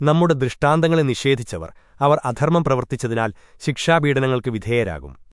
നമ്മുടെ ദൃഷ്ടാന്തങ്ങളെ നിഷേധിച്ചവർ അവർ അധർമ്മം പ്രവർത്തിച്ചതിനാൽ ശിക്ഷാപീഡനങ്ങൾക്ക് വിധേയരാകും.